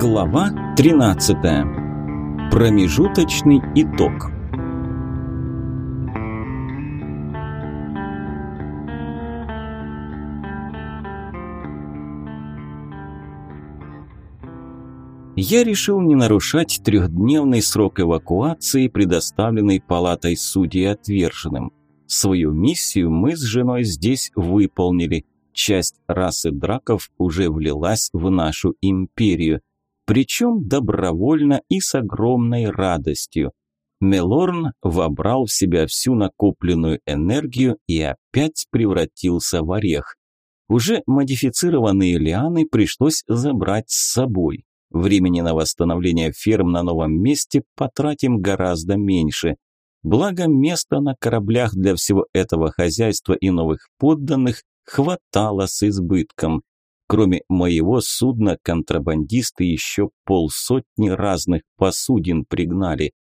Глава 13. Промежуточный итог. Я решил не нарушать трехдневный срок эвакуации, предоставленный палатой судей отверженным. Свою миссию мы с женой здесь выполнили. Часть расы драков уже влилась в нашу империю причем добровольно и с огромной радостью. Мелорн вобрал в себя всю накопленную энергию и опять превратился в орех. Уже модифицированные лианы пришлось забрать с собой. Времени на восстановление ферм на новом месте потратим гораздо меньше. Благо, места на кораблях для всего этого хозяйства и новых подданных хватало с избытком. Кроме моего судна, контрабандисты еще полсотни разных посудин пригнали.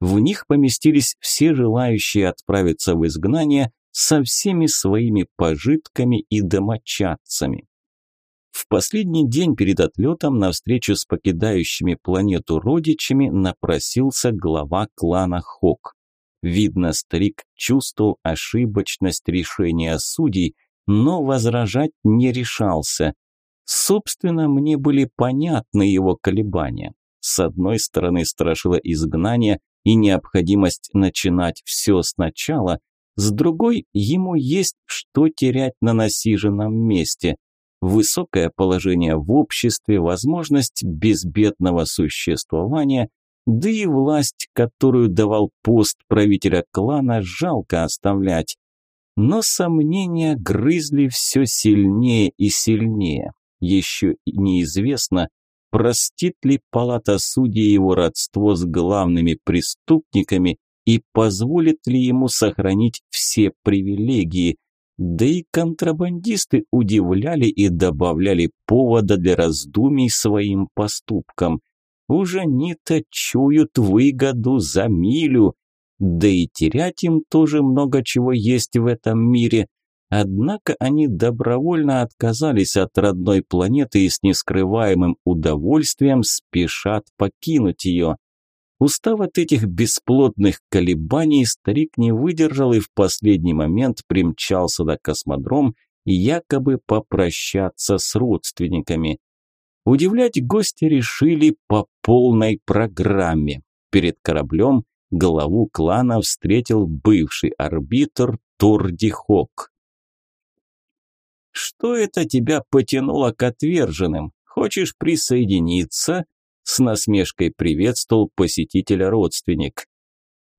В них поместились все желающие отправиться в изгнание со всеми своими пожитками и домочадцами. В последний день перед отлетом на встречу с покидающими планету родичами напросился глава клана Хок. Видно, старик чувствовал ошибочность решения судей, но возражать не решался. Собственно, мне были понятны его колебания. С одной стороны, страшило изгнание и необходимость начинать все сначала, с другой, ему есть что терять на насиженном месте. Высокое положение в обществе, возможность безбедного существования, да и власть, которую давал пост правителя клана, жалко оставлять. Но сомнения грызли все сильнее и сильнее. Еще неизвестно, простит ли палата судей его родство с главными преступниками и позволит ли ему сохранить все привилегии. Да и контрабандисты удивляли и добавляли повода для раздумий своим поступкам. Уже они-то чуют выгоду за милю. Да и терять им тоже много чего есть в этом мире – Однако они добровольно отказались от родной планеты и с нескрываемым удовольствием спешат покинуть ее. Устав от этих бесплодных колебаний, старик не выдержал и в последний момент примчался до космодром, якобы попрощаться с родственниками. Удивлять гости решили по полной программе. Перед кораблем главу клана встретил бывший арбитр Тордихок. Что это тебя потянуло к отверженным? Хочешь присоединиться?» С насмешкой приветствовал посетителя родственник.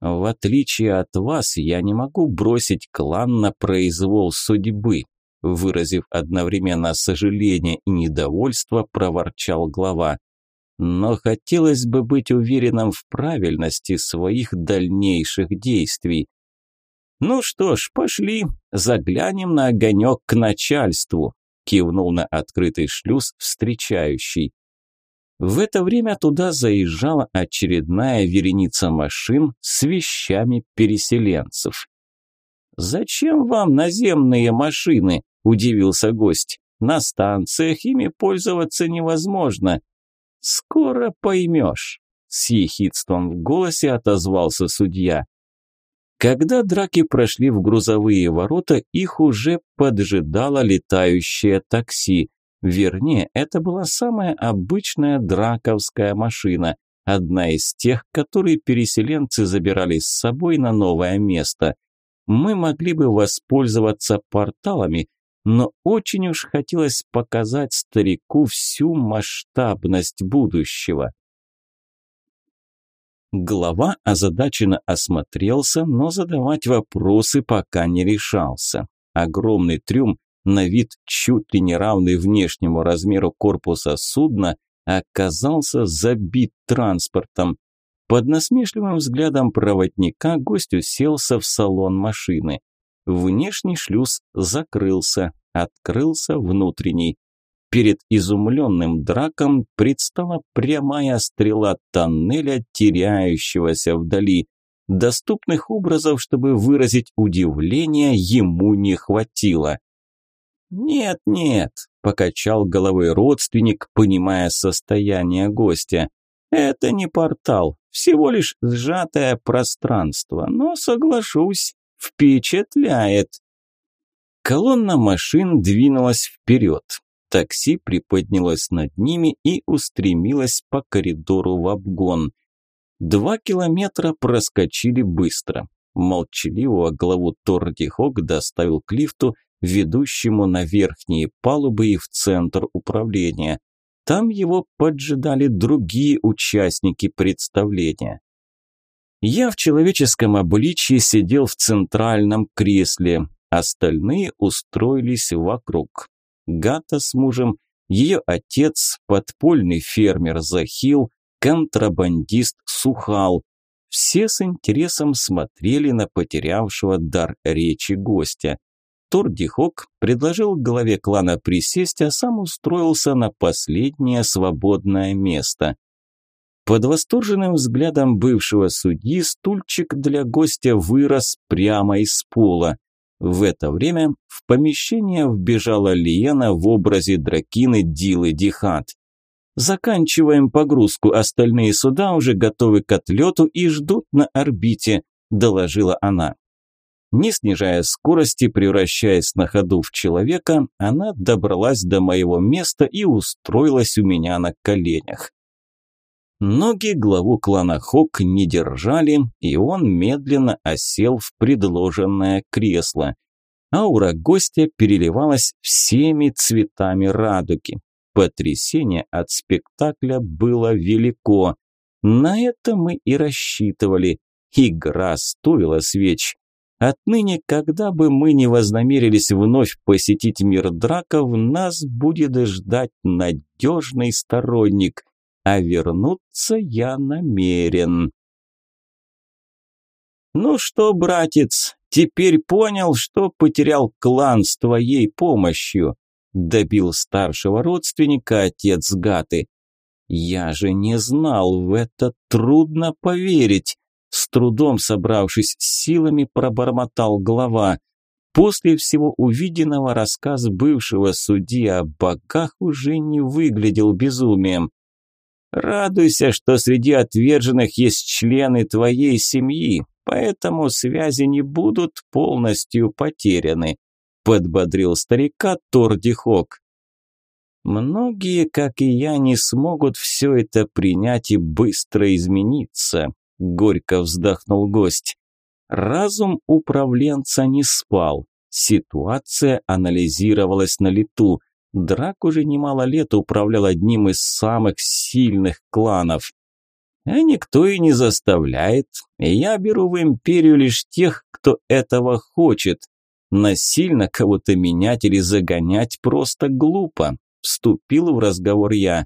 «В отличие от вас, я не могу бросить клан на произвол судьбы», выразив одновременно сожаление и недовольство, проворчал глава. «Но хотелось бы быть уверенным в правильности своих дальнейших действий. Ну что ж, пошли, заглянем на огонек к начальству, кивнул на открытый шлюз встречающий. В это время туда заезжала очередная вереница машин с вещами переселенцев. «Зачем вам наземные машины?» – удивился гость. «На станциях ими пользоваться невозможно». «Скоро поймешь», – с ехидством в голосе отозвался судья. Когда драки прошли в грузовые ворота, их уже поджидало летающее такси. Вернее, это была самая обычная драковская машина, одна из тех, которые переселенцы забирали с собой на новое место. Мы могли бы воспользоваться порталами, но очень уж хотелось показать старику всю масштабность будущего. Глава озадаченно осмотрелся, но задавать вопросы пока не решался. Огромный трюм, на вид чуть ли не равный внешнему размеру корпуса судна, оказался забит транспортом. Под насмешливым взглядом проводника гость уселся в салон машины. Внешний шлюз закрылся, открылся внутренний перед изумленным драком предстала прямая стрела тоннеля, теряющегося вдали. Доступных образов, чтобы выразить удивление, ему не хватило. «Нет, нет», – покачал головой родственник, понимая состояние гостя. «Это не портал, всего лишь сжатое пространство, но, соглашусь, впечатляет». Колонна машин двинулась вперед. Такси приподнялось над ними и устремилось по коридору в обгон. Два километра проскочили быстро. Молчаливого главу Тордихок доставил к лифту, ведущему на верхние палубы и в центр управления. Там его поджидали другие участники представления. Я в человеческом обличье сидел в центральном кресле, остальные устроились вокруг. Гата с мужем, ее отец, подпольный фермер Захил, контрабандист Сухал. Все с интересом смотрели на потерявшего дар речи гостя. Тордихок предложил главе клана присесть, а сам устроился на последнее свободное место. Под восторженным взглядом бывшего судьи стульчик для гостя вырос прямо из пола. В это время в помещение вбежала Лиена в образе дракины Дилы Дихат. «Заканчиваем погрузку, остальные суда уже готовы к отлету и ждут на орбите», – доложила она. Не снижая скорости, превращаясь на ходу в человека, она добралась до моего места и устроилась у меня на коленях. Ноги главу клана Хок не держали, и он медленно осел в предложенное кресло. Аура гостя переливалась всеми цветами радуги. Потрясение от спектакля было велико. На это мы и рассчитывали. Игра стоила свеч. Отныне, когда бы мы не вознамерились вновь посетить мир драков, нас будет ждать надежный сторонник – а вернуться я намерен. Ну что, братец, теперь понял, что потерял клан с твоей помощью, добил старшего родственника отец Гаты. Я же не знал, в это трудно поверить. С трудом собравшись с силами, пробормотал глава. После всего увиденного рассказ бывшего судьи о богах уже не выглядел безумием. Радуйся, что среди отверженных есть члены твоей семьи, поэтому связи не будут полностью потеряны», – подбодрил старика Тордихок. «Многие, как и я, не смогут все это принять и быстро измениться», – горько вздохнул гость. Разум управленца не спал. Ситуация анализировалась на лету. Драк уже немало лет управлял одним из самых сильных кланов. А никто и не заставляет. Я беру в империю лишь тех, кто этого хочет. Насильно кого-то менять или загонять просто глупо. Вступил в разговор я.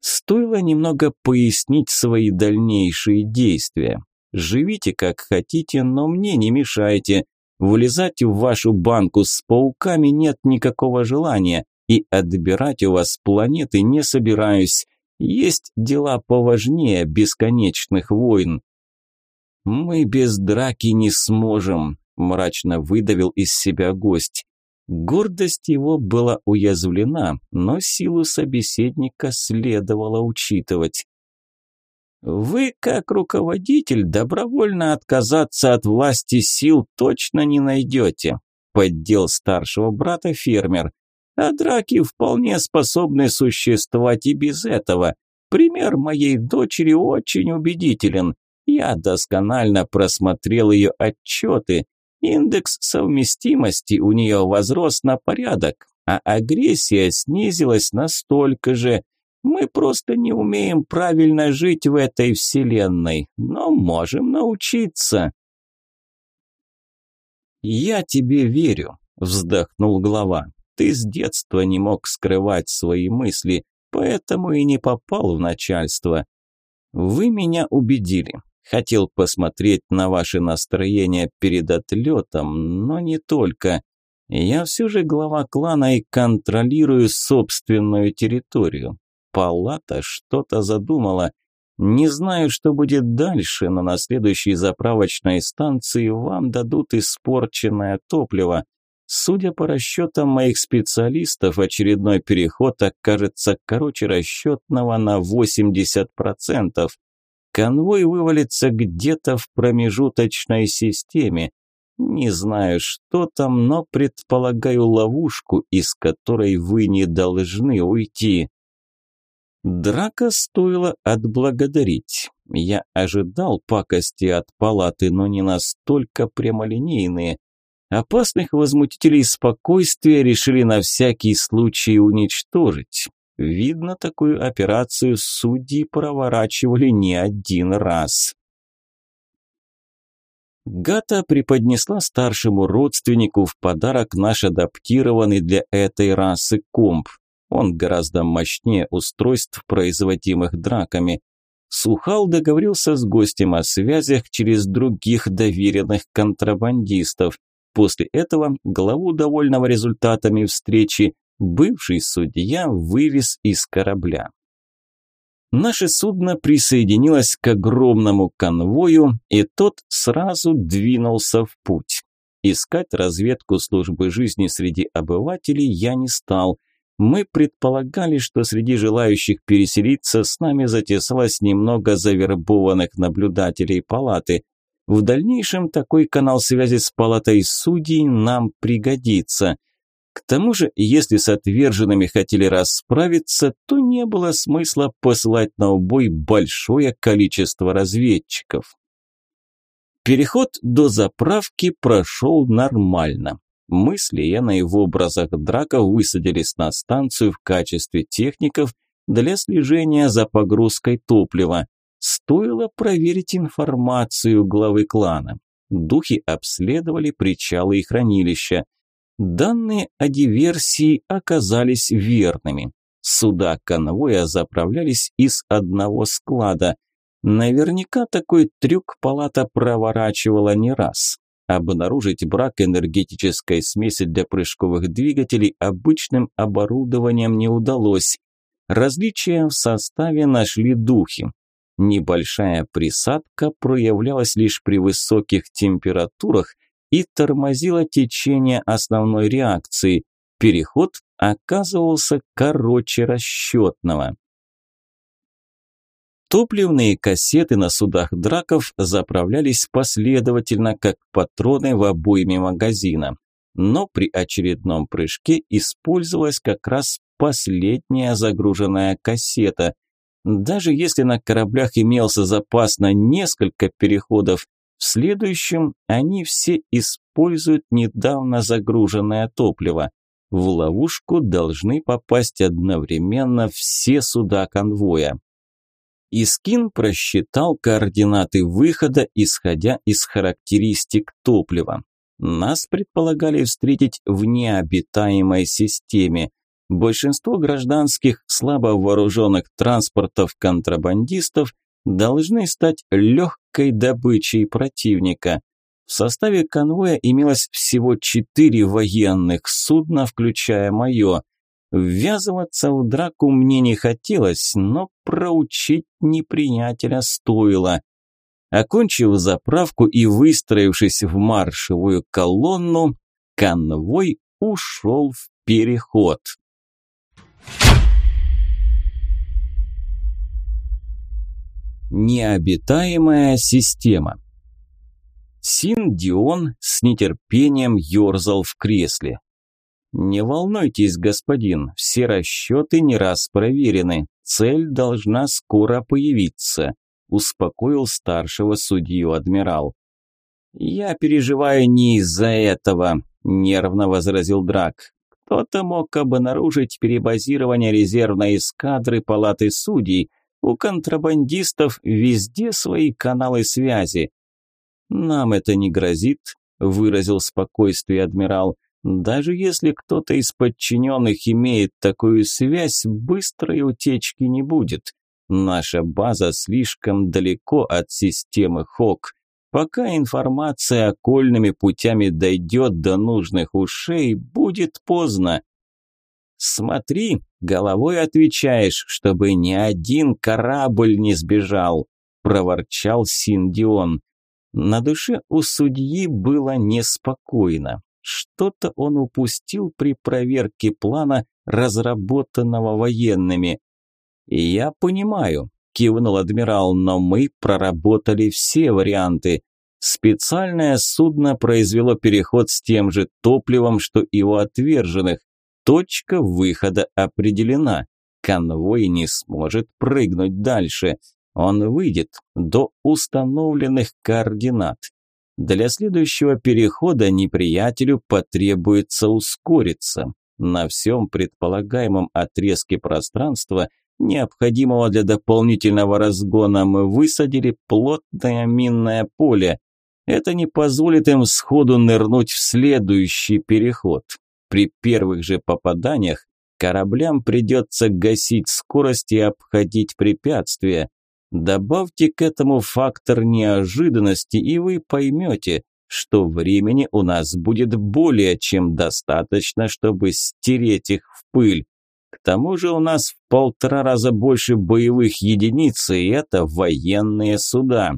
Стоило немного пояснить свои дальнейшие действия. Живите как хотите, но мне не мешайте. Влезать в вашу банку с пауками нет никакого желания и отбирать у вас планеты не собираюсь. Есть дела поважнее бесконечных войн. Мы без драки не сможем, мрачно выдавил из себя гость. Гордость его была уязвлена, но силу собеседника следовало учитывать. Вы, как руководитель, добровольно отказаться от власти сил точно не найдете», – поддел старшего брата фермер а драки вполне способны существовать и без этого. Пример моей дочери очень убедителен. Я досконально просмотрел ее отчеты. Индекс совместимости у нее возрос на порядок, а агрессия снизилась настолько же. Мы просто не умеем правильно жить в этой вселенной, но можем научиться. «Я тебе верю», – вздохнул глава. Ты с детства не мог скрывать свои мысли, поэтому и не попал в начальство. Вы меня убедили. Хотел посмотреть на ваше настроение перед отлетом, но не только. Я все же глава клана и контролирую собственную территорию. Палата что-то задумала. Не знаю, что будет дальше, но на следующей заправочной станции вам дадут испорченное топливо. Судя по расчетам моих специалистов, очередной переход окажется короче расчетного на 80%. Конвой вывалится где-то в промежуточной системе. Не знаю, что там, но предполагаю ловушку, из которой вы не должны уйти. Драка стоило отблагодарить. Я ожидал пакости от палаты, но не настолько прямолинейные. Опасных возмутителей спокойствия решили на всякий случай уничтожить. Видно, такую операцию судьи проворачивали не один раз. Гата преподнесла старшему родственнику в подарок наш адаптированный для этой расы комп. Он гораздо мощнее устройств, производимых драками. Сухал договорился с гостем о связях через других доверенных контрабандистов. После этого главу, довольного результатами встречи, бывший судья вывез из корабля. Наше судно присоединилось к огромному конвою, и тот сразу двинулся в путь. Искать разведку службы жизни среди обывателей я не стал. Мы предполагали, что среди желающих переселиться с нами затесалось немного завербованных наблюдателей палаты, в дальнейшем такой канал связи с палатой судей нам пригодится. К тому же, если с отверженными хотели расправиться, то не было смысла посылать на убой большое количество разведчиков. Переход до заправки прошел нормально. Мы с Лиеной в образах драка высадились на станцию в качестве техников для слежения за погрузкой топлива. Стоило проверить информацию главы клана. Духи обследовали причалы и хранилища. Данные о диверсии оказались верными. Суда конвоя заправлялись из одного склада. Наверняка такой трюк палата проворачивала не раз. Обнаружить брак энергетической смеси для прыжковых двигателей обычным оборудованием не удалось. Различия в составе нашли духи. Небольшая присадка проявлялась лишь при высоких температурах и тормозила течение основной реакции. Переход оказывался короче расчетного. Топливные кассеты на судах драков заправлялись последовательно, как патроны в обойме магазина. Но при очередном прыжке использовалась как раз последняя загруженная кассета, даже если на кораблях имелся запас на несколько переходов, в следующем они все используют недавно загруженное топливо. В ловушку должны попасть одновременно все суда конвоя. Искин просчитал координаты выхода, исходя из характеристик топлива. Нас предполагали встретить в необитаемой системе – большинство гражданских слабо вооруженных транспортов контрабандистов должны стать легкой добычей противника. В составе конвоя имелось всего четыре военных судна, включая мое. Ввязываться в драку мне не хотелось, но проучить неприятеля стоило. Окончив заправку и выстроившись в маршевую колонну, конвой ушел в переход. Необитаемая система. Синдион с нетерпением ерзал в кресле. «Не волнуйтесь, господин, все расчеты не раз проверены. Цель должна скоро появиться», – успокоил старшего судью адмирал. «Я переживаю не из-за этого», – нервно возразил Драк. «Кто-то мог обнаружить перебазирование резервной эскадры палаты судей – у контрабандистов везде свои каналы связи. «Нам это не грозит», – выразил спокойствие адмирал. «Даже если кто-то из подчиненных имеет такую связь, быстрой утечки не будет. Наша база слишком далеко от системы ХОК. Пока информация окольными путями дойдет до нужных ушей, будет поздно. Смотри, головой отвечаешь, чтобы ни один корабль не сбежал, проворчал Синдион. На душе у судьи было неспокойно. Что-то он упустил при проверке плана, разработанного военными. «Я понимаю», – кивнул адмирал, – «но мы проработали все варианты. Специальное судно произвело переход с тем же топливом, что и у отверженных. Точка выхода определена. Конвой не сможет прыгнуть дальше. Он выйдет до установленных координат. Для следующего перехода неприятелю потребуется ускориться. На всем предполагаемом отрезке пространства, необходимого для дополнительного разгона, мы высадили плотное минное поле. Это не позволит им сходу нырнуть в следующий переход. При первых же попаданиях кораблям придется гасить скорость и обходить препятствия. Добавьте к этому фактор неожиданности, и вы поймете, что времени у нас будет более чем достаточно, чтобы стереть их в пыль. К тому же у нас в полтора раза больше боевых единиц, и это военные суда.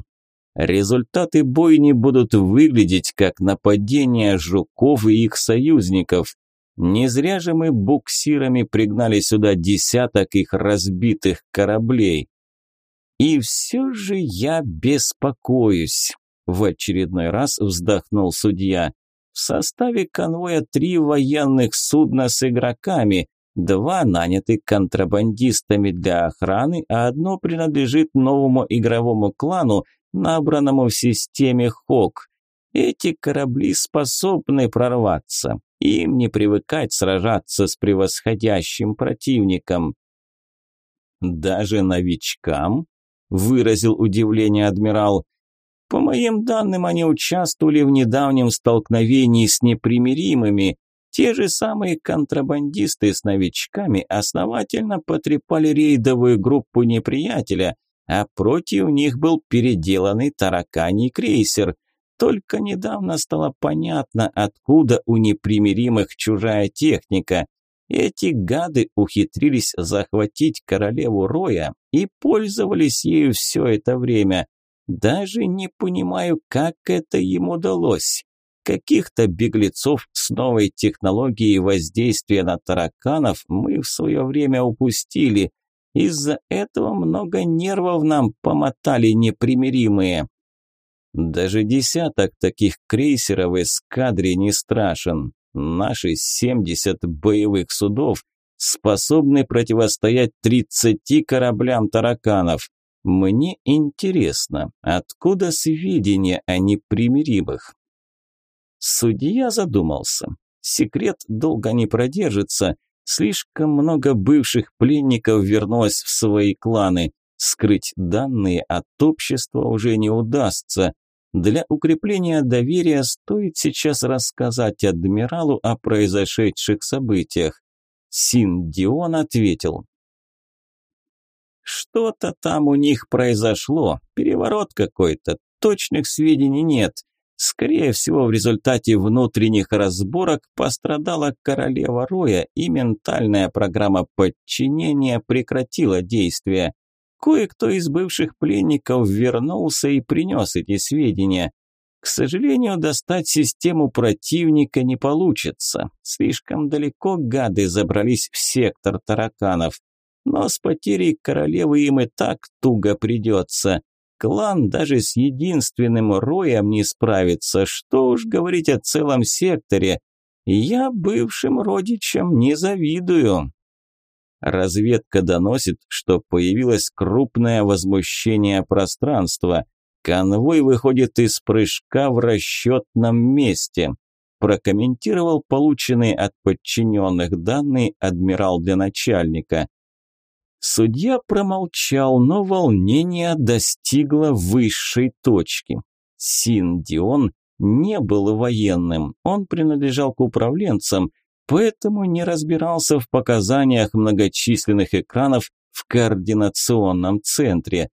Результаты бойни будут выглядеть как нападение жуков и их союзников. Не зря же мы буксирами пригнали сюда десяток их разбитых кораблей. И все же я беспокоюсь, в очередной раз вздохнул судья. В составе конвоя три военных судна с игроками, два наняты контрабандистами для охраны, а одно принадлежит новому игровому клану, набранному в системе ХОК. Эти корабли способны прорваться им не привыкать сражаться с превосходящим противником. «Даже новичкам?» – выразил удивление адмирал. «По моим данным, они участвовали в недавнем столкновении с непримиримыми. Те же самые контрабандисты с новичками основательно потрепали рейдовую группу неприятеля, а против них был переделанный тараканий крейсер – только недавно стало понятно, откуда у непримиримых чужая техника. Эти гады ухитрились захватить королеву Роя и пользовались ею все это время. Даже не понимаю, как это им удалось. Каких-то беглецов с новой технологией воздействия на тараканов мы в свое время упустили. Из-за этого много нервов нам помотали непримиримые. Даже десяток таких крейсеров из кадри не страшен. Наши 70 боевых судов способны противостоять 30 кораблям тараканов. Мне интересно, откуда сведения о непримиримых? Судья задумался. Секрет долго не продержится. Слишком много бывших пленников вернулось в свои кланы. Скрыть данные от общества уже не удастся. Для укрепления доверия стоит сейчас рассказать адмиралу о произошедших событиях. Син Дион ответил. Что-то там у них произошло, переворот какой-то, точных сведений нет. Скорее всего, в результате внутренних разборок пострадала королева Роя, и ментальная программа подчинения прекратила действие. Кое-кто из бывших пленников вернулся и принес эти сведения. К сожалению, достать систему противника не получится. Слишком далеко гады забрались в сектор тараканов. Но с потерей королевы им и так туго придется. Клан даже с единственным роем не справится. Что уж говорить о целом секторе. Я бывшим родичам не завидую. Разведка доносит, что появилось крупное возмущение пространства. Конвой выходит из прыжка в расчетном месте. Прокомментировал полученные от подчиненных данные адмирал для начальника. Судья промолчал, но волнение достигло высшей точки. Син Дион не был военным, он принадлежал к управленцам – поэтому не разбирался в показаниях многочисленных экранов в координационном центре.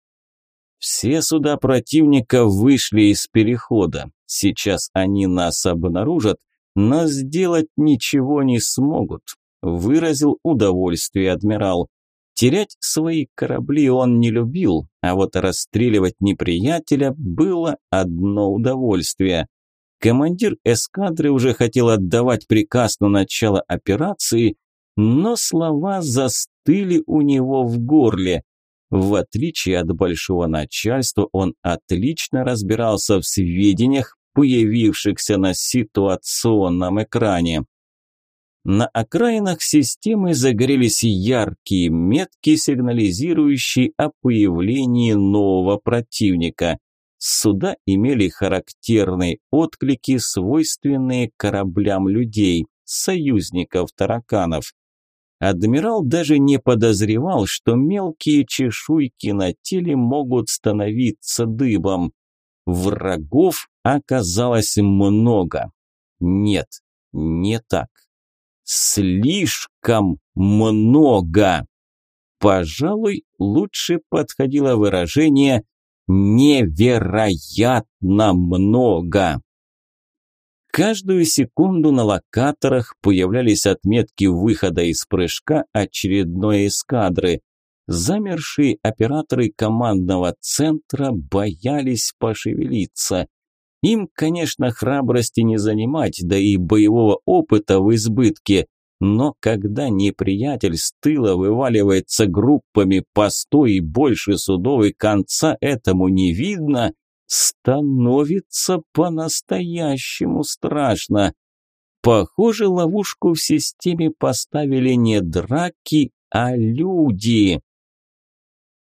Все суда противника вышли из перехода. Сейчас они нас обнаружат, но сделать ничего не смогут, выразил удовольствие адмирал. Терять свои корабли он не любил, а вот расстреливать неприятеля было одно удовольствие. Командир эскадры уже хотел отдавать приказ на начало операции, но слова застыли у него в горле. В отличие от большого начальства, он отлично разбирался в сведениях, появившихся на ситуационном экране. На окраинах системы загорелись яркие метки, сигнализирующие о появлении нового противника суда имели характерные отклики, свойственные кораблям людей, союзников тараканов. Адмирал даже не подозревал, что мелкие чешуйки на теле могут становиться дыбом. Врагов оказалось много. Нет, не так. Слишком много. Пожалуй, лучше подходило выражение невероятно много. Каждую секунду на локаторах появлялись отметки выхода из прыжка очередной эскадры. Замершие операторы командного центра боялись пошевелиться. Им, конечно, храбрости не занимать, да и боевого опыта в избытке, но когда неприятель с тыла вываливается группами по сто и больше судов, и конца этому не видно, становится по-настоящему страшно. Похоже, ловушку в системе поставили не драки, а люди.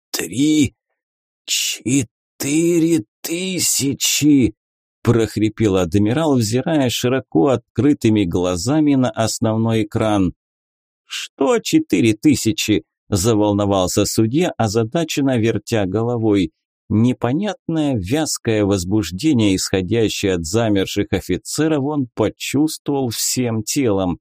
«Три, четыре тысячи!» прохрипел адмирал, взирая широко открытыми глазами на основной экран. «Что четыре тысячи?» – заволновался судья, озадаченно вертя головой. Непонятное вязкое возбуждение, исходящее от замерших офицеров, он почувствовал всем телом.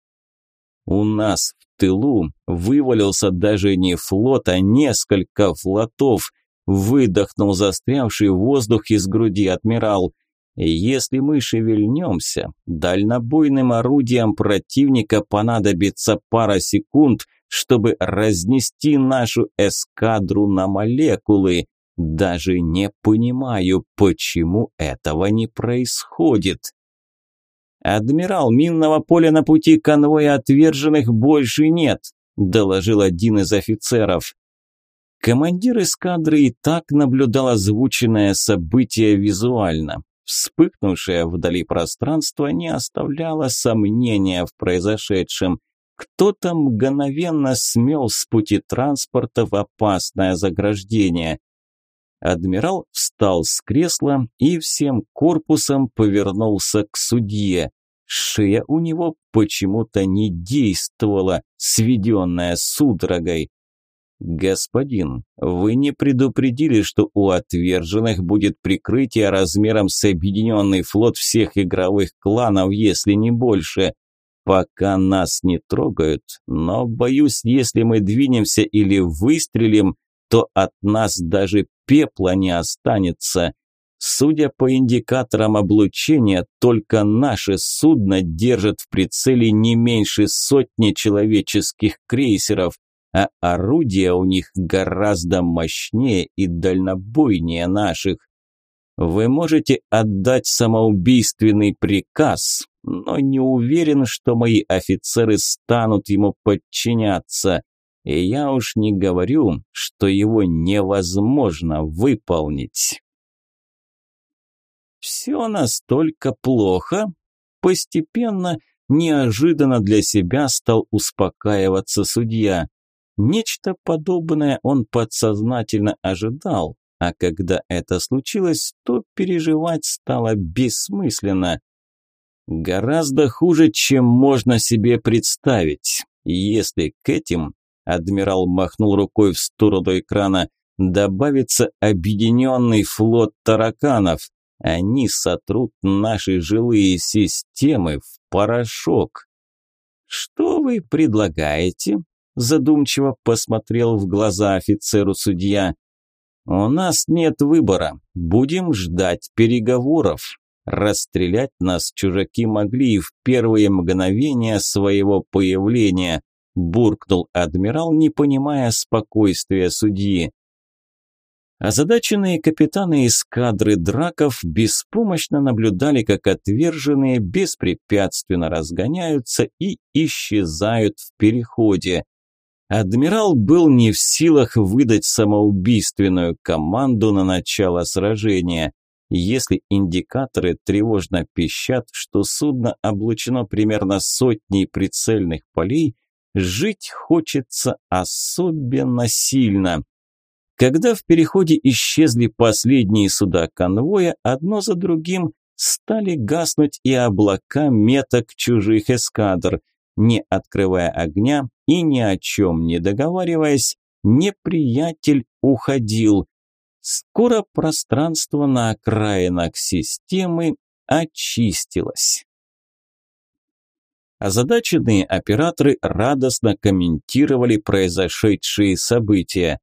«У нас в тылу вывалился даже не флот, а несколько флотов», – выдохнул застрявший воздух из груди адмирал – если мы шевельнемся, дальнобойным орудиям противника понадобится пара секунд, чтобы разнести нашу эскадру на молекулы. Даже не понимаю, почему этого не происходит. «Адмирал, минного поля на пути конвоя отверженных больше нет», – доложил один из офицеров. Командир эскадры и так наблюдал озвученное событие визуально. Вспыхнувшее вдали пространство не оставляло сомнения в произошедшем. Кто-то мгновенно смел с пути транспорта в опасное заграждение. Адмирал встал с кресла и всем корпусом повернулся к судье. Шея у него почему-то не действовала, сведенная судорогой. «Господин, вы не предупредили, что у отверженных будет прикрытие размером с объединенный флот всех игровых кланов, если не больше. Пока нас не трогают, но, боюсь, если мы двинемся или выстрелим, то от нас даже пепла не останется. Судя по индикаторам облучения, только наше судно держит в прицеле не меньше сотни человеческих крейсеров» а орудия у них гораздо мощнее и дальнобойнее наших. Вы можете отдать самоубийственный приказ, но не уверен, что мои офицеры станут ему подчиняться. И я уж не говорю, что его невозможно выполнить. Все настолько плохо. Постепенно, неожиданно для себя стал успокаиваться судья. Нечто подобное он подсознательно ожидал, а когда это случилось, то переживать стало бессмысленно. Гораздо хуже, чем можно себе представить. Если к этим, адмирал махнул рукой в сторону экрана, добавится объединенный флот тараканов. Они сотрут наши жилые системы в порошок. Что вы предлагаете? задумчиво посмотрел в глаза офицеру судья. «У нас нет выбора. Будем ждать переговоров. Расстрелять нас чужаки могли и в первые мгновения своего появления», буркнул адмирал, не понимая спокойствия судьи. Озадаченные капитаны из кадры драков беспомощно наблюдали, как отверженные беспрепятственно разгоняются и исчезают в переходе адмирал был не в силах выдать самоубийственную команду на начало сражения. Если индикаторы тревожно пищат, что судно облучено примерно сотней прицельных полей, жить хочется особенно сильно. Когда в переходе исчезли последние суда конвоя, одно за другим стали гаснуть и облака меток чужих эскадр – не открывая огня и ни о чем не договариваясь, неприятель уходил. Скоро пространство на окраинах системы очистилось. Озадаченные операторы радостно комментировали произошедшие события.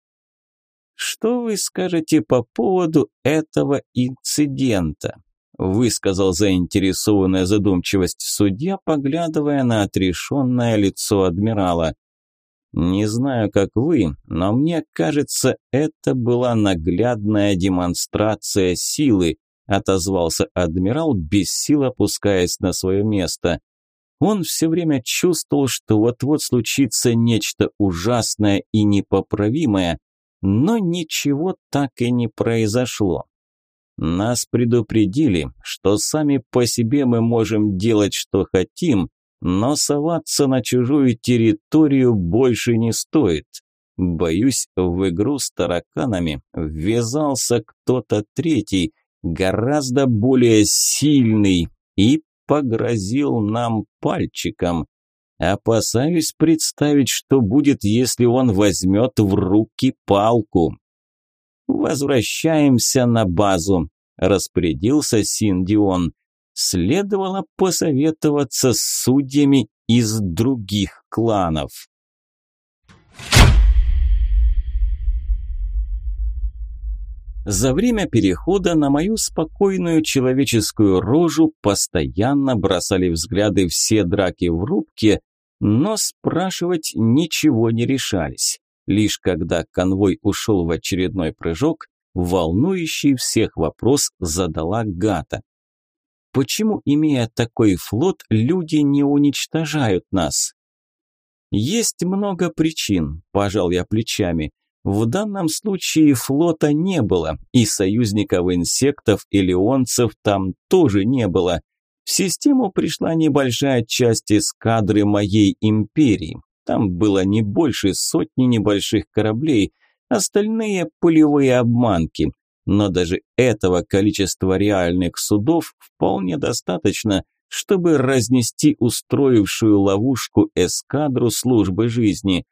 Что вы скажете по поводу этого инцидента? высказал заинтересованная задумчивость судья, поглядывая на отрешенное лицо адмирала. «Не знаю, как вы, но мне кажется, это была наглядная демонстрация силы», отозвался адмирал, без сил опускаясь на свое место. Он все время чувствовал, что вот-вот случится нечто ужасное и непоправимое, но ничего так и не произошло. Нас предупредили, что сами по себе мы можем делать, что хотим, но соваться на чужую территорию больше не стоит. Боюсь, в игру с тараканами ввязался кто-то третий, гораздо более сильный, и погрозил нам пальчиком. Опасаюсь представить, что будет, если он возьмет в руки палку. «Возвращаемся на базу», – распорядился Синдион. Следовало посоветоваться с судьями из других кланов. За время перехода на мою спокойную человеческую рожу постоянно бросали взгляды все драки в рубке, но спрашивать ничего не решались. Лишь когда конвой ушел в очередной прыжок, волнующий всех вопрос задала Гата. «Почему, имея такой флот, люди не уничтожают нас?» «Есть много причин», – пожал я плечами. В данном случае флота не было, и союзников инсектов или онцев там тоже не было. В систему пришла небольшая часть эскадры моей империи. Там было не больше сотни небольших кораблей, остальные – пулевые обманки. Но даже этого количества реальных судов вполне достаточно, чтобы разнести устроившую ловушку эскадру службы жизни.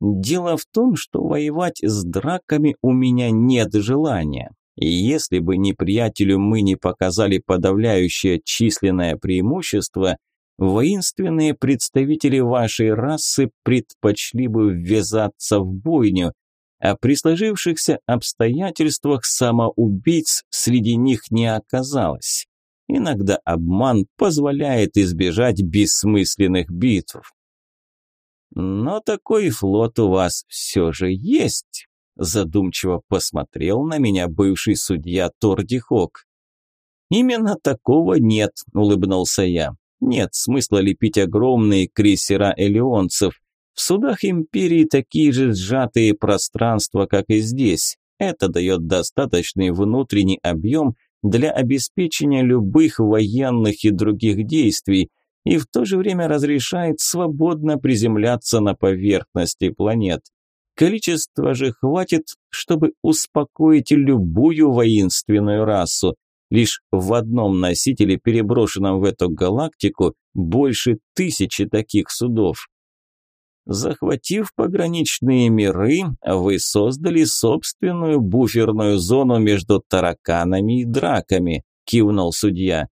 Дело в том, что воевать с драками у меня нет желания. И если бы неприятелю мы не показали подавляющее численное преимущество – Воинственные представители вашей расы предпочли бы ввязаться в бойню, а при сложившихся обстоятельствах самоубийц среди них не оказалось. Иногда обман позволяет избежать бессмысленных битв. «Но такой флот у вас все же есть», – задумчиво посмотрел на меня бывший судья Тордихок. «Именно такого нет», – улыбнулся я. Нет смысла лепить огромные крейсера элеонцев. В судах империи такие же сжатые пространства, как и здесь. Это дает достаточный внутренний объем для обеспечения любых военных и других действий и в то же время разрешает свободно приземляться на поверхности планет. Количество же хватит, чтобы успокоить любую воинственную расу, Лишь в одном носителе, переброшенном в эту галактику, больше тысячи таких судов. Захватив пограничные миры, вы создали собственную буферную зону между тараканами и драками, кивнул судья.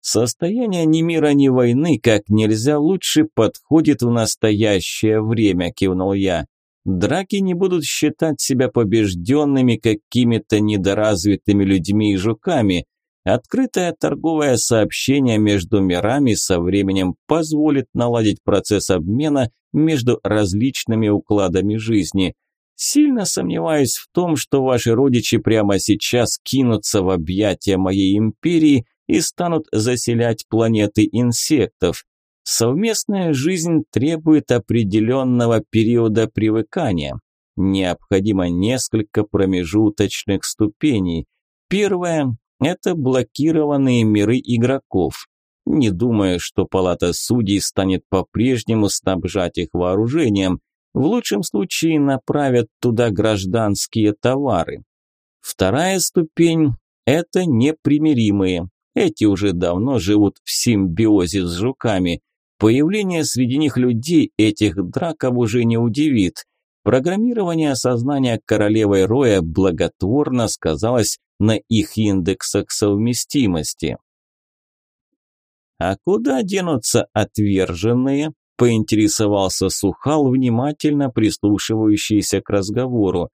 Состояние ни мира, ни войны как нельзя лучше подходит в настоящее время, кивнул я. Драки не будут считать себя побежденными какими-то недоразвитыми людьми и жуками. Открытое торговое сообщение между мирами со временем позволит наладить процесс обмена между различными укладами жизни. Сильно сомневаюсь в том, что ваши родичи прямо сейчас кинутся в объятия моей империи и станут заселять планеты инсектов. Совместная жизнь требует определенного периода привыкания. Необходимо несколько промежуточных ступеней. Первая – это блокированные миры игроков. Не думая, что палата судей станет по-прежнему снабжать их вооружением, в лучшем случае направят туда гражданские товары. Вторая ступень – это непримиримые. Эти уже давно живут в симбиозе с жуками – Появление среди них людей этих драков уже не удивит. Программирование сознания королевой Роя благотворно сказалось на их индексах совместимости. «А куда денутся отверженные?» – поинтересовался Сухал, внимательно прислушивающийся к разговору.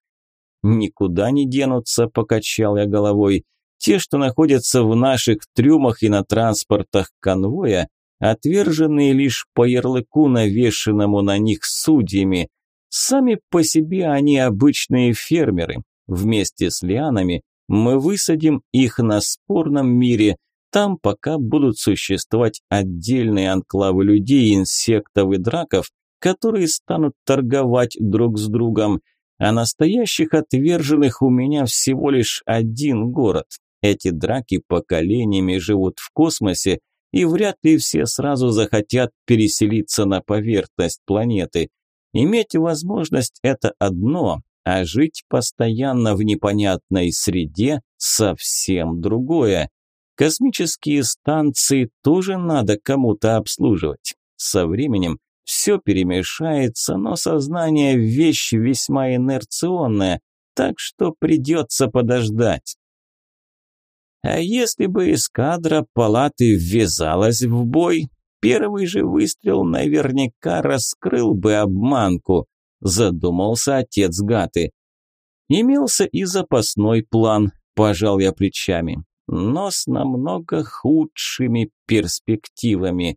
«Никуда не денутся», – покачал я головой. «Те, что находятся в наших трюмах и на транспортах конвоя, отверженные лишь по ярлыку, навешенному на них судьями. Сами по себе они обычные фермеры. Вместе с лианами мы высадим их на спорном мире. Там пока будут существовать отдельные анклавы людей, инсектов и драков, которые станут торговать друг с другом. А настоящих отверженных у меня всего лишь один город. Эти драки поколениями живут в космосе, и вряд ли все сразу захотят переселиться на поверхность планеты. Иметь возможность – это одно, а жить постоянно в непонятной среде – совсем другое. Космические станции тоже надо кому-то обслуживать. Со временем все перемешается, но сознание – вещь весьма инерционная, так что придется подождать. А если бы эскадра палаты ввязалась в бой, первый же выстрел наверняка раскрыл бы обманку, задумался отец Гаты. Имелся и запасной план, пожал я плечами, но с намного худшими перспективами.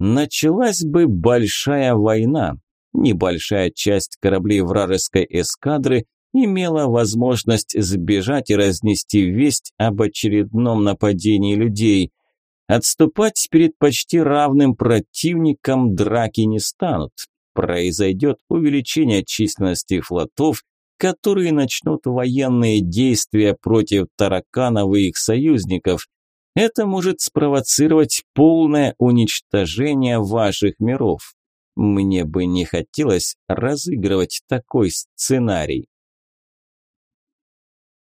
Началась бы большая война. Небольшая часть кораблей вражеской эскадры имела возможность сбежать и разнести весть об очередном нападении людей. Отступать перед почти равным противником драки не станут. Произойдет увеличение численности флотов, которые начнут военные действия против тараканов и их союзников. Это может спровоцировать полное уничтожение ваших миров. Мне бы не хотелось разыгрывать такой сценарий.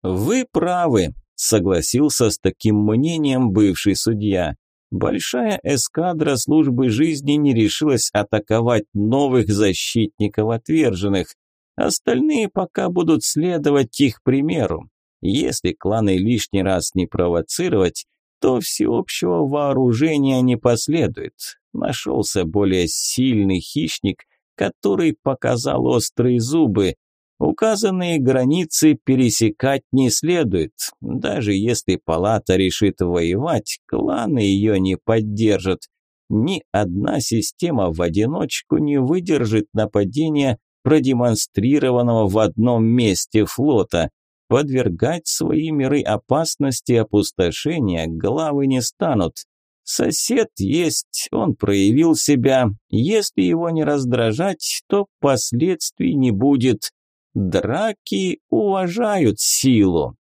«Вы правы», – согласился с таким мнением бывший судья. Большая эскадра службы жизни не решилась атаковать новых защитников отверженных. Остальные пока будут следовать их примеру. Если кланы лишний раз не провоцировать, то всеобщего вооружения не последует. Нашелся более сильный хищник, который показал острые зубы, Указанные границы пересекать не следует. Даже если палата решит воевать, кланы ее не поддержат. Ни одна система в одиночку не выдержит нападения, продемонстрированного в одном месте флота. Подвергать свои миры опасности опустошения главы не станут. Сосед есть, он проявил себя. Если его не раздражать, то последствий не будет. Драки уважают силу.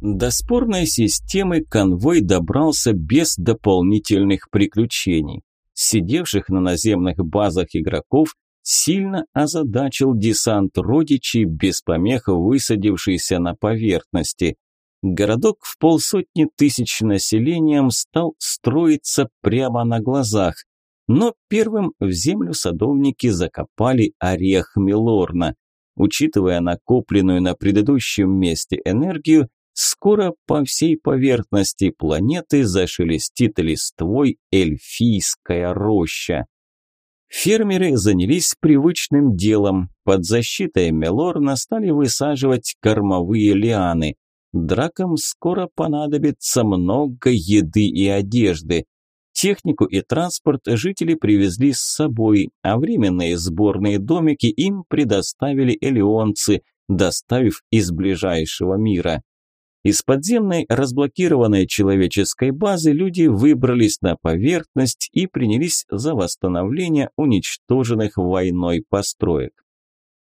До спорной системы конвой добрался без дополнительных приключений. Сидевших на наземных базах игроков сильно озадачил десант родичей, без помех высадившийся на поверхности. Городок в полсотни тысяч населением стал строиться прямо на глазах. Но первым в землю садовники закопали орех Милорна. Учитывая накопленную на предыдущем месте энергию, скоро по всей поверхности планеты зашелестит листвой эльфийская роща. Фермеры занялись привычным делом. Под защитой Мелорна стали высаживать кормовые лианы. Дракам скоро понадобится много еды и одежды. Технику и транспорт жители привезли с собой, а временные сборные домики им предоставили элеонцы, доставив из ближайшего мира. Из подземной разблокированной человеческой базы люди выбрались на поверхность и принялись за восстановление уничтоженных войной построек.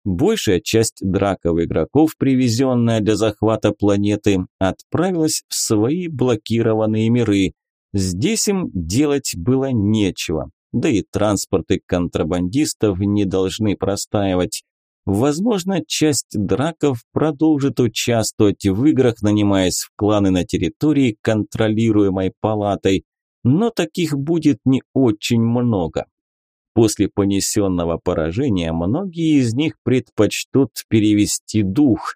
Большая часть драков игроков, привезенная для захвата планеты, отправилась в свои блокированные миры, Здесь им делать было нечего, да и транспорты контрабандистов не должны простаивать. Возможно, часть драков продолжит участвовать в играх, нанимаясь в кланы на территории, контролируемой палатой, но таких будет не очень много. После понесенного поражения многие из них предпочтут перевести дух.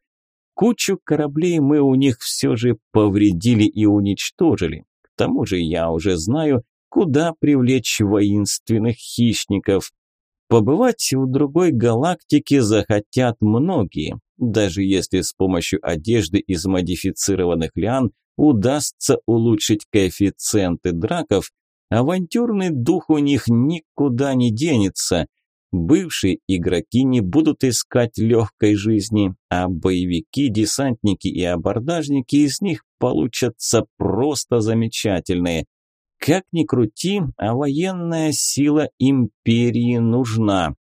Кучу кораблей мы у них все же повредили и уничтожили тому же я уже знаю, куда привлечь воинственных хищников. Побывать в другой галактике захотят многие, даже если с помощью одежды из модифицированных лиан удастся улучшить коэффициенты драков, авантюрный дух у них никуда не денется – Бывшие игроки не будут искать легкой жизни, а боевики, десантники и абордажники из них получатся просто замечательные. Как ни крути, а военная сила империи нужна.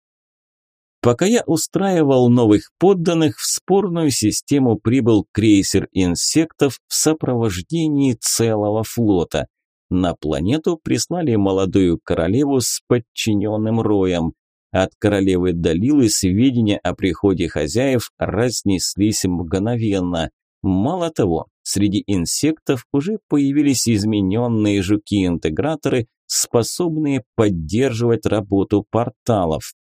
Пока я устраивал новых подданных, в спорную систему прибыл крейсер инсектов в сопровождении целого флота. На планету прислали молодую королеву с подчиненным роем. От королевы Далилы сведения о приходе хозяев разнеслись мгновенно. Мало того, среди инсектов уже появились измененные жуки-интеграторы, способные поддерживать работу порталов.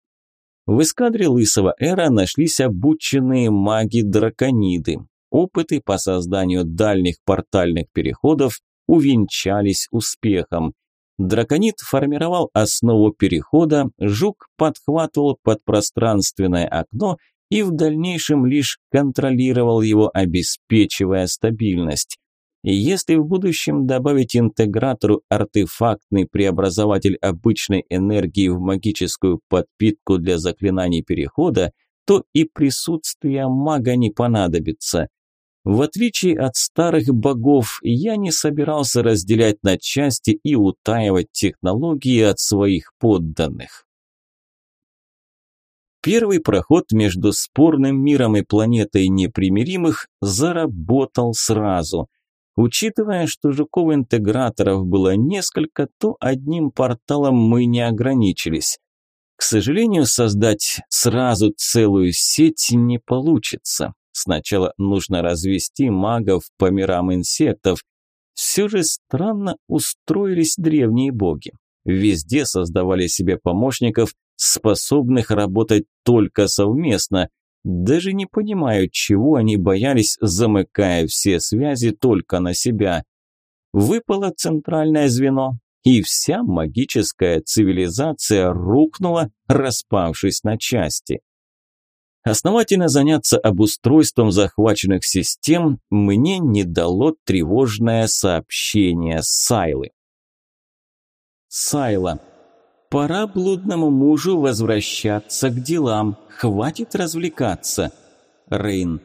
В эскадре Лысого Эра нашлись обученные маги-дракониды. Опыты по созданию дальних портальных переходов увенчались успехом – Драконит формировал основу перехода, жук подхватывал подпространственное окно и в дальнейшем лишь контролировал его, обеспечивая стабильность. И если в будущем добавить интегратору артефактный преобразователь обычной энергии в магическую подпитку для заклинаний перехода, то и присутствие мага не понадобится. В отличие от старых богов, я не собирался разделять на части и утаивать технологии от своих подданных. Первый проход между спорным миром и планетой непримиримых заработал сразу. Учитывая, что жуков-интеграторов было несколько, то одним порталом мы не ограничились. К сожалению, создать сразу целую сеть не получится. Сначала нужно развести магов по мирам инсектов. Все же странно устроились древние боги. Везде создавали себе помощников, способных работать только совместно. Даже не понимаю, чего они боялись, замыкая все связи только на себя. Выпало центральное звено, и вся магическая цивилизация рухнула, распавшись на части. Основательно заняться обустройством захваченных систем мне не дало тревожное сообщение Сайлы. Сайла. Пора блудному мужу возвращаться к делам. Хватит развлекаться. Рейн.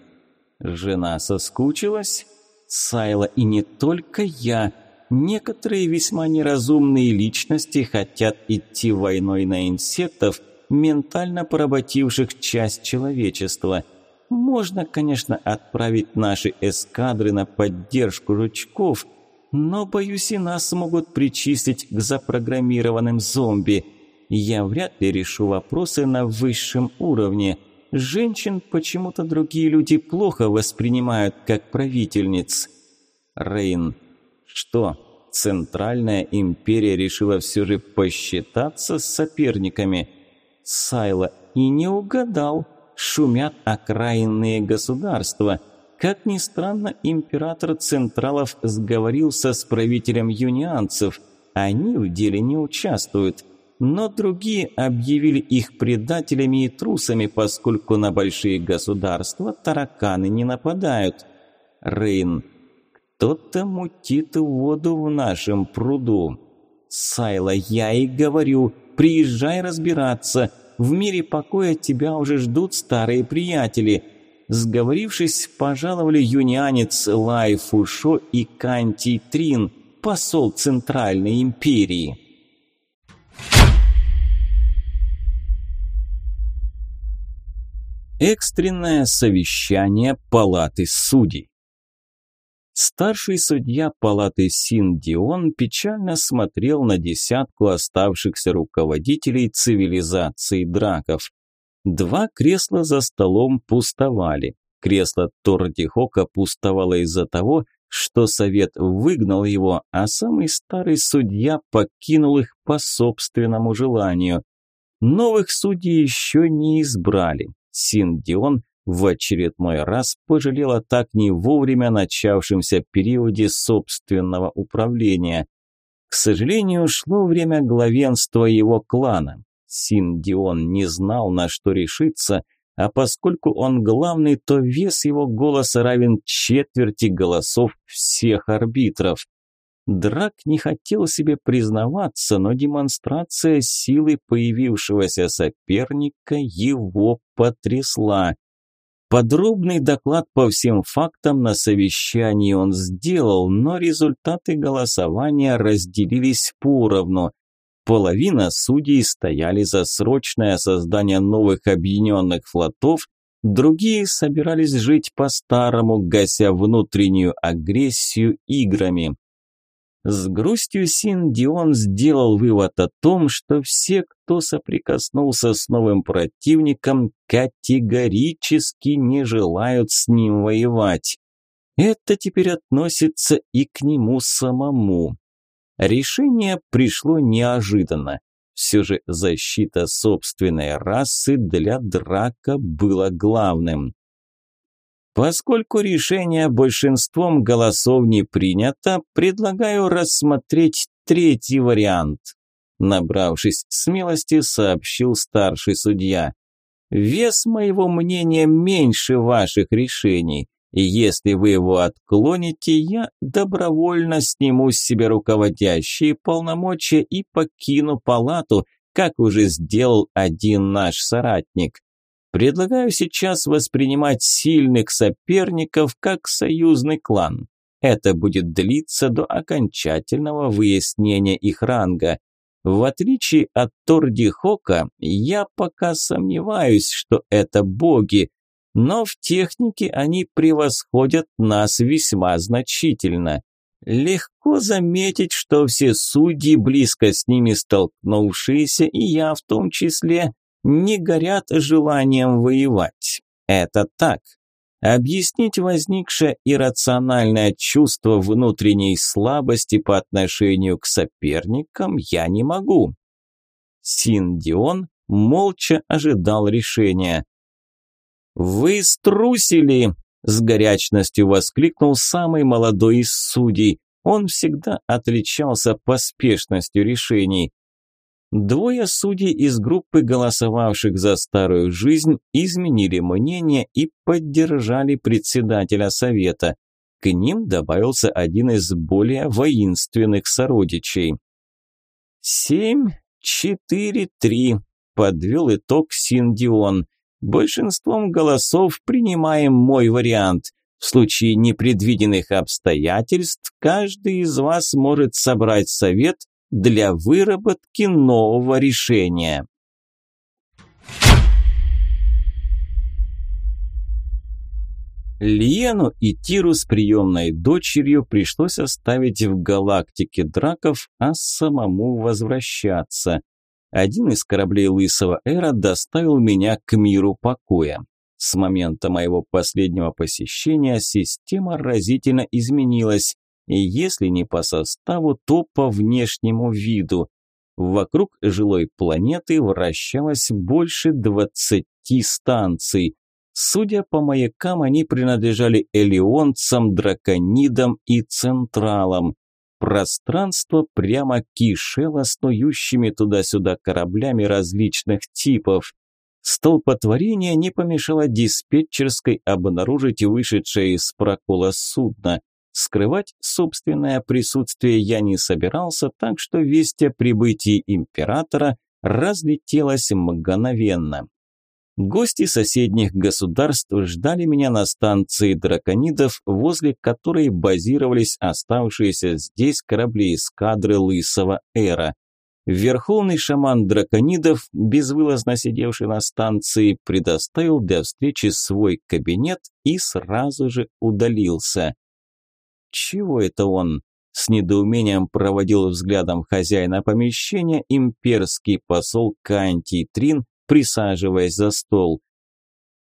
Жена соскучилась? Сайла и не только я. Некоторые весьма неразумные личности хотят идти войной на инсектов – ментально поработивших часть человечества. Можно, конечно, отправить наши эскадры на поддержку жучков, но, боюсь, и нас могут причислить к запрограммированным зомби. Я вряд ли решу вопросы на высшем уровне. Женщин почему-то другие люди плохо воспринимают как правительниц. Рейн. Что, Центральная империя решила все же посчитаться с соперниками – Сайла и не угадал. Шумят окраинные государства. Как ни странно, император Централов сговорился с правителем юнианцев. Они в деле не участвуют. Но другие объявили их предателями и трусами, поскольку на большие государства тараканы не нападают. Рейн. Кто-то мутит воду в нашем пруду. Сайла, я и говорю, Приезжай разбираться. В мире покоя тебя уже ждут старые приятели». Сговорившись, пожаловали юнянец Лай Фушо и канти Трин, посол Центральной империи. Экстренное совещание палаты судей. Старший судья палаты Син Дион печально смотрел на десятку оставшихся руководителей цивилизации драков. Два кресла за столом пустовали. Кресло Тордихока пустовало из-за того, что совет выгнал его, а самый старый судья покинул их по собственному желанию. Новых судей еще не избрали. Син Дион в очередной раз пожалела так не вовремя начавшемся периоде собственного управления. К сожалению, шло время главенства его клана. Синдион не знал, на что решиться, а поскольку он главный, то вес его голоса равен четверти голосов всех арбитров. Драк не хотел себе признаваться, но демонстрация силы появившегося соперника его потрясла. Подробный доклад по всем фактам на совещании он сделал, но результаты голосования разделились поровну. Половина судей стояли за срочное создание новых объединенных флотов, другие собирались жить по-старому, гася внутреннюю агрессию играми. С грустью Син Дион сделал вывод о том, что все, кто соприкоснулся с новым противником, категорически не желают с ним воевать. Это теперь относится и к нему самому. Решение пришло неожиданно. Все же защита собственной расы для драка была главным. Поскольку решение большинством голосов не принято, предлагаю рассмотреть третий вариант. Набравшись смелости, сообщил старший судья. Вес моего мнения меньше ваших решений, и если вы его отклоните, я добровольно сниму с себя руководящие полномочия и покину палату, как уже сделал один наш соратник. Предлагаю сейчас воспринимать сильных соперников как союзный клан. Это будет длиться до окончательного выяснения их ранга. В отличие от Тордихока, я пока сомневаюсь, что это боги, но в технике они превосходят нас весьма значительно. Легко заметить, что все судьи, близко с ними столкнувшиеся, и я в том числе, не горят желанием воевать. Это так. Объяснить возникшее иррациональное чувство внутренней слабости по отношению к соперникам я не могу. Синдион молча ожидал решения. «Вы струсили!» – с горячностью воскликнул самый молодой из судей. Он всегда отличался поспешностью решений. Двое судей из группы голосовавших за старую жизнь изменили мнение и поддержали председателя совета. К ним добавился один из более воинственных сородичей. «Семь, четыре, три», – подвел итог Синдион. «Большинством голосов принимаем мой вариант. В случае непредвиденных обстоятельств каждый из вас может собрать совет – для выработки нового решения. Лиену и Тиру с приемной дочерью пришлось оставить в галактике драков, а самому возвращаться. Один из кораблей Лысого Эра доставил меня к миру покоя. С момента моего последнего посещения система разительно изменилась. И если не по составу, то по внешнему виду. Вокруг жилой планеты вращалось больше 20 станций. Судя по маякам, они принадлежали элеонцам, драконидам и централам. Пространство прямо кишело снующими туда-сюда кораблями различных типов. Столпотворение не помешало диспетчерской обнаружить вышедшее из прокола судно. Скрывать собственное присутствие я не собирался, так что весть о прибытии императора разлетелась мгновенно. Гости соседних государств ждали меня на станции драконидов, возле которой базировались оставшиеся здесь корабли эскадры Лысого Эра. Верховный шаман драконидов, безвылазно сидевший на станции, предоставил для встречи свой кабинет и сразу же удалился чего это он?» С недоумением проводил взглядом хозяина помещения имперский посол Кантий Трин, присаживаясь за стол.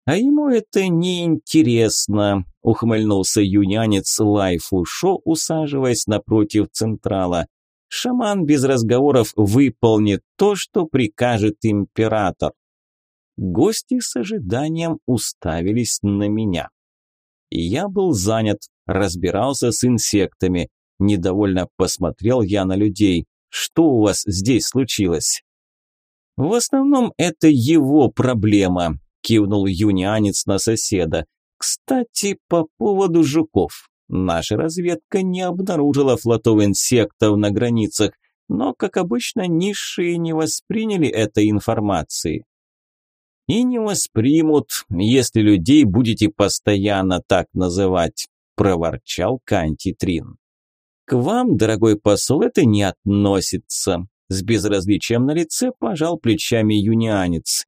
«А ему это не интересно, ухмыльнулся юнянец Лайфу Шо, усаживаясь напротив Централа. «Шаман без разговоров выполнит то, что прикажет император». Гости с ожиданием уставились на меня. Я был занят, разбирался с инсектами. Недовольно посмотрел я на людей. Что у вас здесь случилось? В основном это его проблема, кивнул юнианец на соседа. Кстати, по поводу жуков. Наша разведка не обнаружила флотов инсектов на границах, но, как обычно, низшие не восприняли этой информации. И не воспримут, если людей будете постоянно так называть. – проворчал Кантитрин. «К вам, дорогой посол, это не относится», – с безразличием на лице пожал плечами юнианец.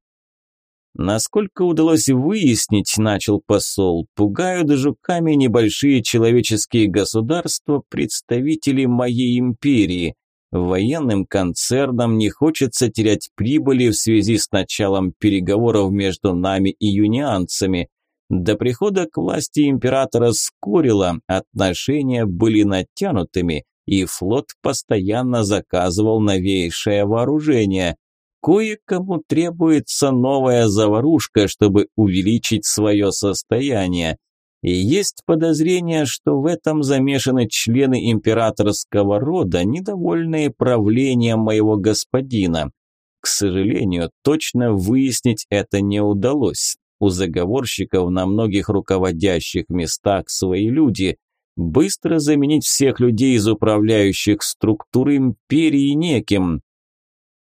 Насколько удалось выяснить, начал посол, пугают жуками небольшие человеческие государства, представители моей империи. Военным концернам не хочется терять прибыли в связи с началом переговоров между нами и юнианцами. До прихода к власти императора Скорила отношения были натянутыми, и флот постоянно заказывал новейшее вооружение. Кое-кому требуется новая заварушка, чтобы увеличить свое состояние. И есть подозрение, что в этом замешаны члены императорского рода, недовольные правлением моего господина. К сожалению, точно выяснить это не удалось у заговорщиков на многих руководящих местах свои люди. Быстро заменить всех людей из управляющих структур империи неким.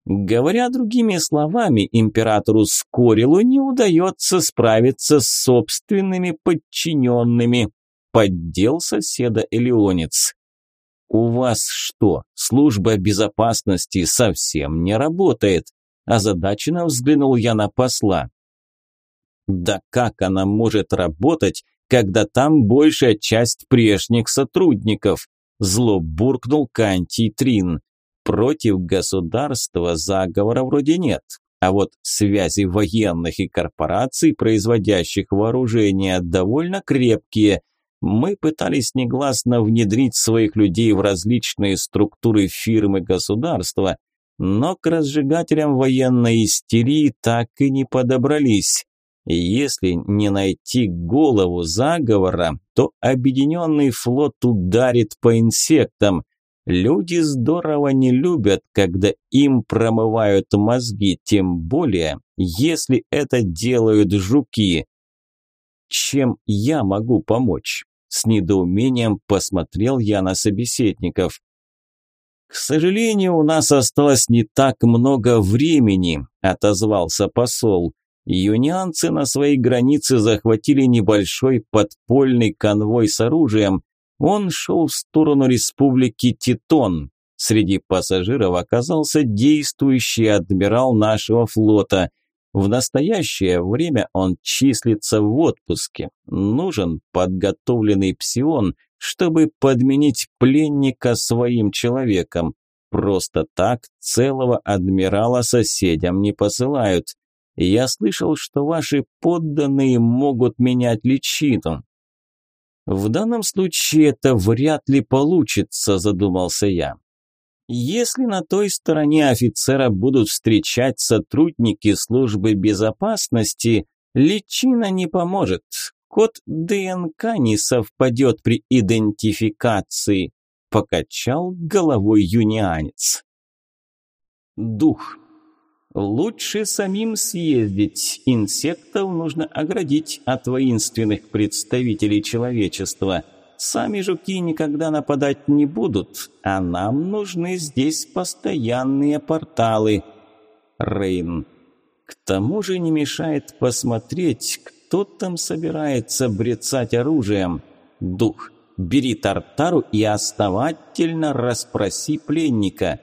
Говоря другими словами, императору Скорилу не удается справиться с собственными подчиненными. Поддел соседа Элеонец. «У вас что, служба безопасности совсем не работает?» Озадаченно взглянул я на посла. Да как она может работать, когда там большая часть прежних сотрудников? Зло буркнул Канти Трин. Против государства заговора вроде нет, а вот связи военных и корпораций, производящих вооружение, довольно крепкие. Мы пытались негласно внедрить своих людей в различные структуры фирмы государства, но к разжигателям военной истерии так и не подобрались. Если не найти голову заговора, то объединенный флот ударит по инсектам. Люди здорово не любят, когда им промывают мозги, тем более, если это делают жуки. Чем я могу помочь? С недоумением посмотрел я на собеседников. «К сожалению, у нас осталось не так много времени», – отозвался посол. Юнианцы на своей границе захватили небольшой подпольный конвой с оружием. Он шел в сторону республики Титон. Среди пассажиров оказался действующий адмирал нашего флота. В настоящее время он числится в отпуске. Нужен подготовленный псион, чтобы подменить пленника своим человеком. Просто так целого адмирала соседям не посылают. Я слышал, что ваши подданные могут менять личину. В данном случае это вряд ли получится, задумался я. Если на той стороне офицера будут встречать сотрудники службы безопасности, личина не поможет. Код ДНК не совпадет при идентификации, покачал головой юнианец. Дух Лучше самим съездить. Инсектов нужно оградить от воинственных представителей человечества. Сами жуки никогда нападать не будут, а нам нужны здесь постоянные порталы. Рейн. К тому же не мешает посмотреть, кто там собирается брецать оружием. Дух, бери Тартару и основательно расспроси пленника.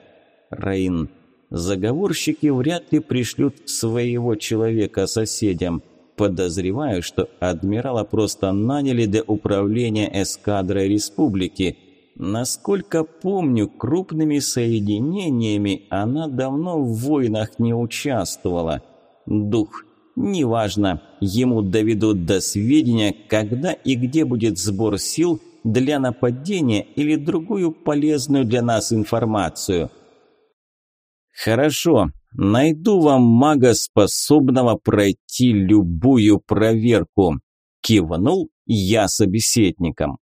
Рейн заговорщики вряд ли пришлют своего человека соседям. Подозреваю, что адмирала просто наняли для управления эскадрой республики. Насколько помню, крупными соединениями она давно в войнах не участвовала. Дух. Неважно, ему доведут до сведения, когда и где будет сбор сил для нападения или другую полезную для нас информацию – Хорошо, найду вам мага, способного пройти любую проверку. Кивнул я собеседником.